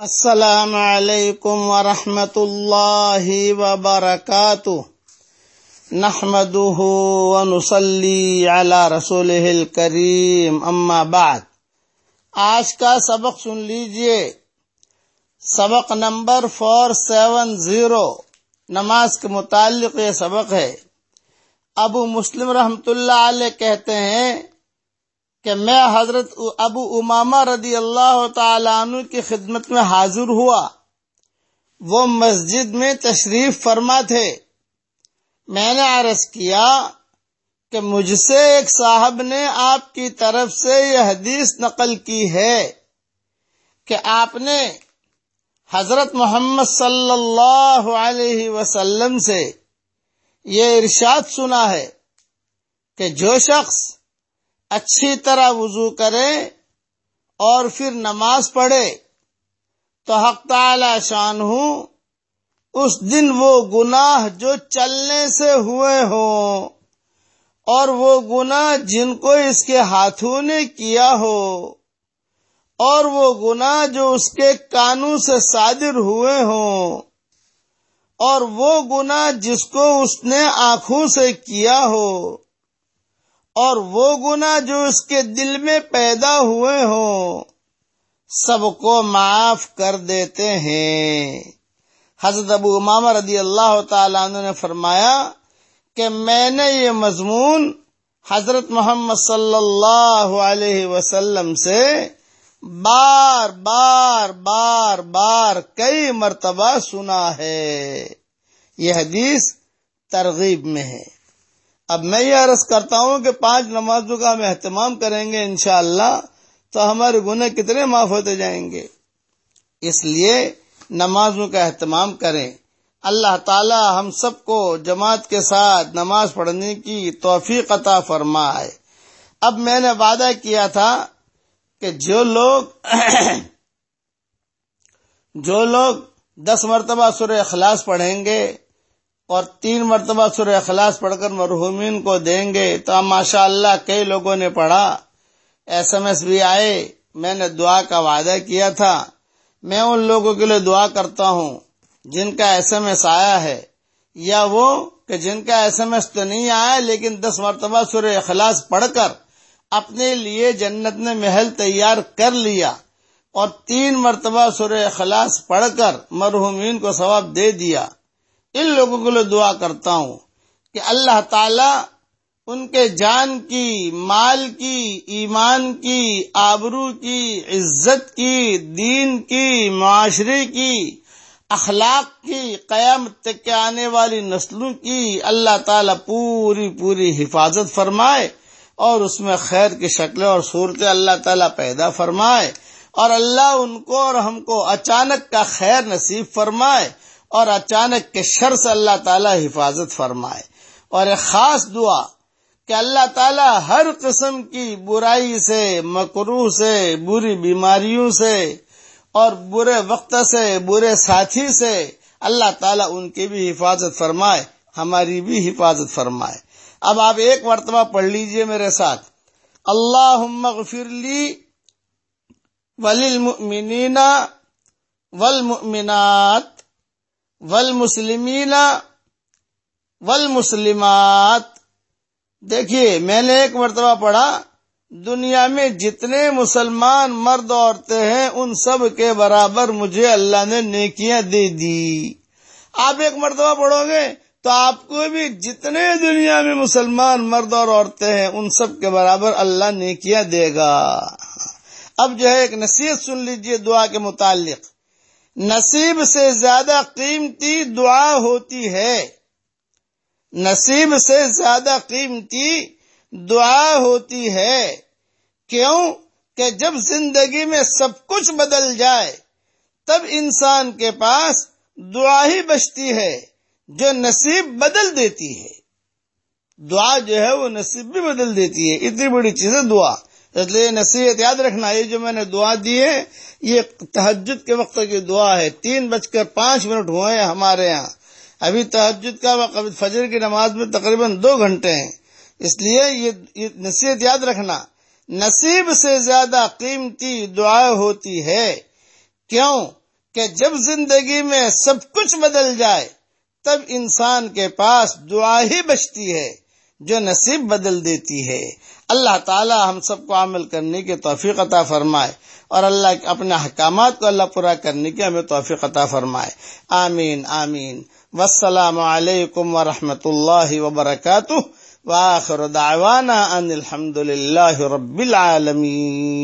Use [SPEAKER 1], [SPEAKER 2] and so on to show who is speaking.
[SPEAKER 1] السلام علیکم ورحمۃ اللہ وبرکاتہ۔ نحمده ونصلي على رسوله الكريم اما بعد۔ آج کا سبق سن لیجیے۔ سبق نمبر فور سیون زیرو نماز کے متعلق یہ سبق ہے۔ ابو مسلم رحمت اللہ علیہ کہتے ہیں کہ میں حضرت ابو امامہ رضی اللہ تعالیٰ عنہ کی خدمت میں حاضر ہوا۔ وہ مسجد میں تشریف فرما تھے۔ میں نے عرض کیا کہ مجھ سے ایک صاحب نے آپ کی طرف سے یہ حدیث نقل کی ہے کہ آپ نے حضرت محمد صلی اللہ علیہ وسلم سے یہ ارشاد سنا ہے کہ جو شخص اچھی طرح وضو کرے اور پھر نماز پڑھے، تو حق تعالی شان ہوں اس دن وہ گناہ جو چلنے سے ہوئے ہوں اور وہ گناہ جن کو اس کے ہاتھوں نے کیا ہو اور وہ گناہ جو اس کے کانوں سے صادر ہوئے ہوں اور وہ گناہ جس کو اس نے آنکھوں سے کیا ہو۔ اور وہ گنا جو اس کے دل میں پیدا ہوئے ہوں، سب کو معاف کر دیتے ہیں۔ حضرت ابو امام رضی اللہ تعالیٰ عنہ نے فرمایا کہ میں نے یہ مضمون حضرت محمد صلی اللہ علیہ وسلم سے بار بار بار بار کئی مرتبہ سنا ہے۔ یہ حدیث ترغیب میں ہے۔ اب میں یہ عرض کرتا ہوں کہ پانچ نمازوں کا ہم اہتمام کریں گے انشاءاللہ، تو ہمارے گناہ کتنے معاف ہوتے جائیں گے۔ اس لیے نمازوں کا اہتمام کریں۔ اللہ تعالی ہم سب کو جماعت کے ساتھ نماز پڑھنے کی توفیق عطا فرمائے۔ اب میں نے وعدہ کیا تھا کہ جو لوگ جو لوگ دس مرتبہ سورہ اخلاص پڑھیں گے اور تین مرتبہ سورہ اخلاص پڑھ کر مرحومین کو دیں گے تو ماشاء اللہ کئی لوگوں نے پڑھا ایس ایم ایس بھی آئے، میں نے دعا کا وعدہ کیا تھا۔ میں ان لوگوں کے لیے دعا کرتا ہوں جن کا ایس ایم ایس آیا ہے، یا وہ کہ جن کا ایس ایم ایس تو نہیں آیا لیکن دس مرتبہ سورہ اخلاص پڑھ کر اپنے لیے جنت نے محل تیار کر لیا اور تین مرتبہ سورہ اخلاص پڑھ کر مرحومین کو ثواب دے دیا۔ ان لوگوں کے لیے دعا کرتا ہوں کہ اللہ تعالی ان کے جان کی، مال کی، ایمان کی، آبرو کی، عزت کی، دین کی، معاشرے کی، اخلاق کی، قیامت کے آنے والی نسلوں کی اللہ تعالی پوری پوری حفاظت فرمائے اور اس میں خیر کی شکلیں اور صورتیں اللہ تعالی پیدا فرمائے اور اللہ ان کو اور ہم کو اچانک کا خیر نصیب فرمائے اور اچانک کے شر سے اللہ تعالی حفاظت فرمائے۔ اور ایک خاص دعا کہ اللہ تعالی ہر قسم کی برائی سے مکرو سے، بری بیماریوں سے اور برے وقت سے، برے ساتھی سے اللہ تعالیٰ ان کی بھی حفاظت فرمائے، ہماری بھی حفاظت فرمائے۔ اب آپ ایک مرتبہ پڑھ لیجیے میرے ساتھ۔ اللہ مغفر لی وللمؤمنین والمؤمنات۔ والمسلمین والمسلمات۔ دیکھیے، میں نے ایک مرتبہ پڑھا، دنیا میں جتنے مسلمان مرد عورتیں ہیں، ان سب کے برابر مجھے اللہ نے نیکیاں دے دی۔ آپ ایک مرتبہ پڑھو گے تو آپ کو بھی جتنے دنیا میں مسلمان مرد اور عورتیں ہیں، ان سب کے برابر اللہ نیکیاں دے گا۔ اب جو ہے، ایک نصیحت سن لیجیے دعا کے متعلق۔ نصیب سے زیادہ قیمتی دعا ہوتی ہے۔ نصیب سے زیادہ قیمتی دعا ہوتی ہے۔ کیوں کہ جب زندگی میں سب کچھ بدل جائے، تب انسان کے پاس دعا ہی بچتی ہے، جو نصیب بدل دیتی ہے۔ دعا جو ہے وہ نصیب بھی بدل دیتی ہے۔ اتنی بڑی چیز ہے دعا۔ اس لیے نصیحت یاد رکھنا، یہ جو میں نے دعا دی ہے یہ تحجد کے وقت کی دعا ہے۔ تین بج کر پانچ منٹ ہوئے ہیں ہمارے یہاں۔ ابھی تحجد کا وقت فجر کی نماز میں تقریباً دو گھنٹے ہیں۔ اس لیے یہ نصیحت یاد رکھنا، نصیب سے زیادہ قیمتی دعا ہوتی ہے۔ کیوں؟ کہ جب زندگی میں سب کچھ بدل جائے، تب انسان کے پاس دعا ہی بچتی ہے۔ جو نصیب بدل دیتی ہے۔ اللہ تعالی ہم سب کو عمل کرنے کی توفیق عطا فرمائے اور اللہ اپنے احکامات کو اللہ پورا کرنے کی ہمیں توفیق عطا فرمائے۔ آمین آمین۔ والسلام علیکم ورحمۃ اللہ وبرکاتہ۔ وآخر دعوانا ان الحمد للہ رب العالمین۔